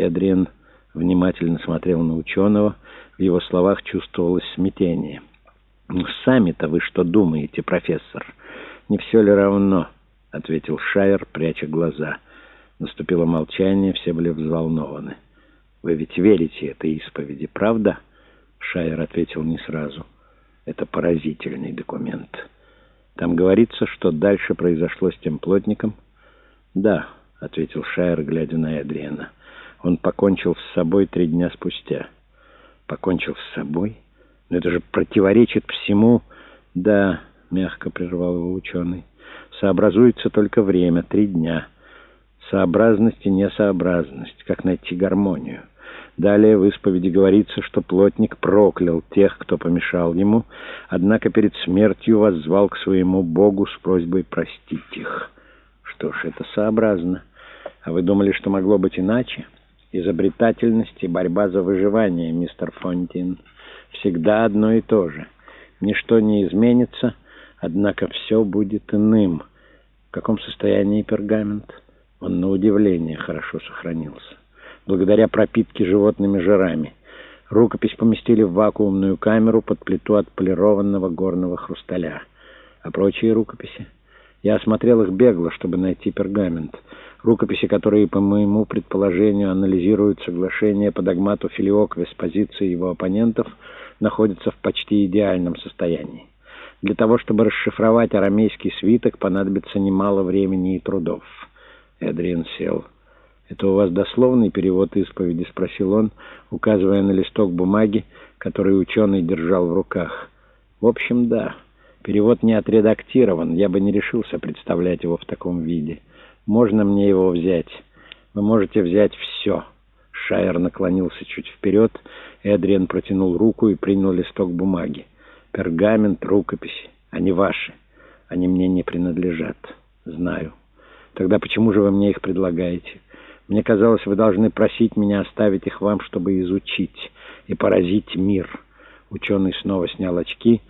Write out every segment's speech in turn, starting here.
Эдриан внимательно смотрел на ученого. В его словах чувствовалось смятение. «Ну, сами-то вы что думаете, профессор? Не все ли равно?» — ответил Шайер, пряча глаза. Наступило молчание, все были взволнованы. «Вы ведь верите этой исповеди, правда?» Шайер ответил не сразу. «Это поразительный документ. Там говорится, что дальше произошло с тем плотником?» «Да», — ответил Шайер, глядя на Эдриана. «Он покончил с собой три дня спустя». «Покончил с собой? Но это же противоречит всему...» «Да», — мягко прервал его ученый. «Сообразуется только время, три дня. Сообразность и несообразность. Как найти гармонию?» Далее в исповеди говорится, что плотник проклял тех, кто помешал ему, однако перед смертью воззвал к своему Богу с просьбой простить их. Что ж, это сообразно. А вы думали, что могло быть иначе? Изобретательность и борьба за выживание, мистер Фонтин. Всегда одно и то же. Ничто не изменится, однако все будет иным. В каком состоянии пергамент? Он на удивление хорошо сохранился благодаря пропитке животными жирами. Рукопись поместили в вакуумную камеру под плиту отполированного горного хрусталя. А прочие рукописи? Я осмотрел их бегло, чтобы найти пергамент. Рукописи, которые, по моему предположению, анализируют соглашение по догмату Филиокве с позиции его оппонентов, находятся в почти идеальном состоянии. Для того, чтобы расшифровать арамейский свиток, понадобится немало времени и трудов. Эдриан сел. «Это у вас дословный перевод исповеди?» — спросил он, указывая на листок бумаги, который ученый держал в руках. «В общем, да. Перевод не отредактирован. Я бы не решился представлять его в таком виде. Можно мне его взять? Вы можете взять все». Шайер наклонился чуть вперед, Эдриан протянул руку и принял листок бумаги. «Пергамент, рукописи. Они ваши. Они мне не принадлежат. Знаю. Тогда почему же вы мне их предлагаете?» Мне казалось, вы должны просить меня оставить их вам, чтобы изучить и поразить мир. Ученый снова снял очки,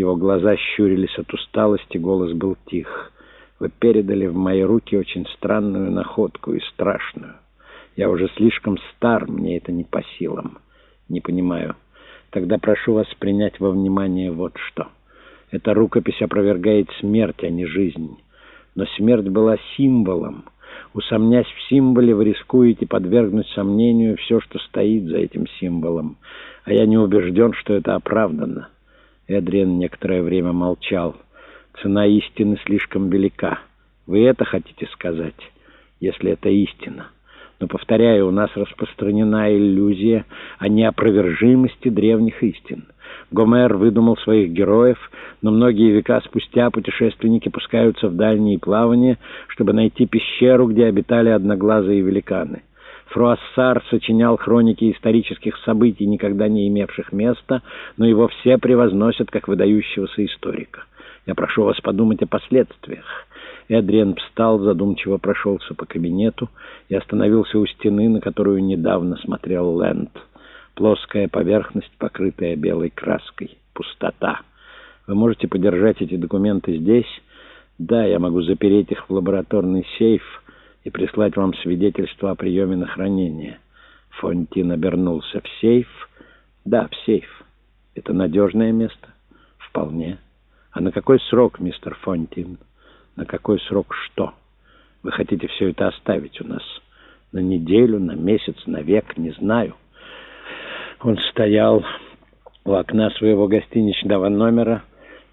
его глаза щурились от усталости, голос был тих. Вы передали в мои руки очень странную находку и страшную. Я уже слишком стар, мне это не по силам. Не понимаю. Тогда прошу вас принять во внимание вот что. Эта рукопись опровергает смерть, а не жизнь. Но смерть была символом, Усомнясь в символе, вы рискуете подвергнуть сомнению все, что стоит за этим символом. А я не убежден, что это оправдано. Эдриан некоторое время молчал. Цена истины слишком велика. Вы это хотите сказать, если это истина? Но, повторяю, у нас распространена иллюзия о неопровержимости древних истин — Гомер выдумал своих героев, но многие века спустя путешественники пускаются в дальние плавания, чтобы найти пещеру, где обитали одноглазые великаны. Фруассар сочинял хроники исторических событий, никогда не имевших места, но его все превозносят как выдающегося историка. Я прошу вас подумать о последствиях. Эдриан встал, задумчиво прошелся по кабинету и остановился у стены, на которую недавно смотрел Лэнд. Плоская поверхность, покрытая белой краской. Пустота. Вы можете подержать эти документы здесь? Да, я могу запереть их в лабораторный сейф и прислать вам свидетельство о приеме на хранение. Фонтин обернулся в сейф. Да, в сейф. Это надежное место? Вполне. А на какой срок, мистер Фонтин? На какой срок что? Вы хотите все это оставить у нас? На неделю, на месяц, на век? Не знаю. Он стоял у окна своего гостиничного номера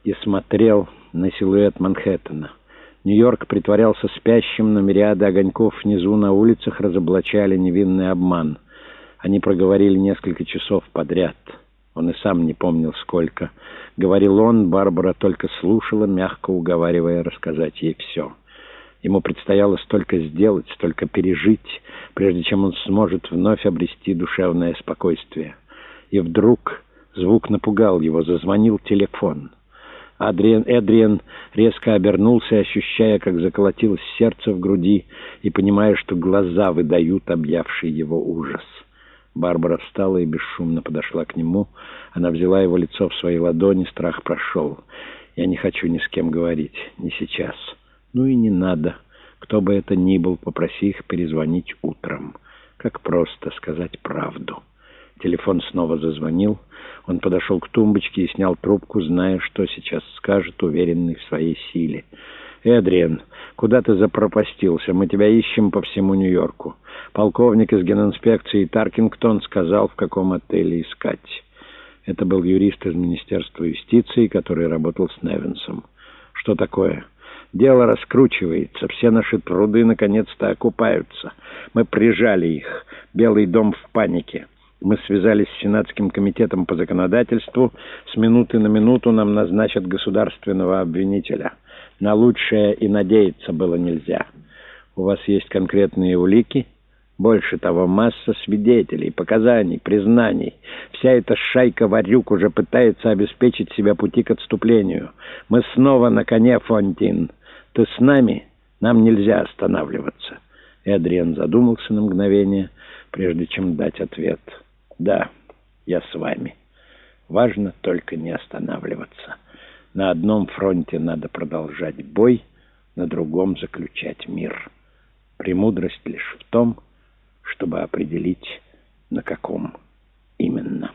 и смотрел на силуэт Манхэттена. Нью-Йорк притворялся спящим, но мириады огоньков внизу на улицах разоблачали невинный обман. Они проговорили несколько часов подряд. Он и сам не помнил, сколько. Говорил он, Барбара только слушала, мягко уговаривая рассказать ей все. Ему предстояло столько сделать, столько пережить, прежде чем он сможет вновь обрести душевное спокойствие. И вдруг звук напугал его, зазвонил телефон. Адриан Эдриан резко обернулся, ощущая, как заколотилось сердце в груди, и понимая, что глаза выдают объявший его ужас. Барбара встала и бесшумно подошла к нему. Она взяла его лицо в свои ладони, страх прошел. «Я не хочу ни с кем говорить, не сейчас». «Ну и не надо. Кто бы это ни был, попроси их перезвонить утром». Как просто сказать правду. Телефон снова зазвонил. Он подошел к тумбочке и снял трубку, зная, что сейчас скажет, уверенный в своей силе. «Эдриан, куда ты запропастился? Мы тебя ищем по всему Нью-Йорку. Полковник из генинспекции Таркингтон сказал, в каком отеле искать». Это был юрист из Министерства юстиции, который работал с Невинсом. «Что такое?» Дело раскручивается, все наши труды наконец-то окупаются. Мы прижали их. Белый дом в панике. Мы связались с Сенатским комитетом по законодательству. С минуты на минуту нам назначат государственного обвинителя. На лучшее и надеяться было нельзя. У вас есть конкретные улики? Больше того, масса свидетелей, показаний, признаний. Вся эта шайка варюк уже пытается обеспечить себя пути к отступлению. Мы снова на коне, Фонтин. Ты с нами? Нам нельзя останавливаться. Эдриан задумался на мгновение, прежде чем дать ответ. Да, я с вами. Важно только не останавливаться. На одном фронте надо продолжать бой, на другом заключать мир. Премудрость лишь в том, чтобы определить, на каком именно.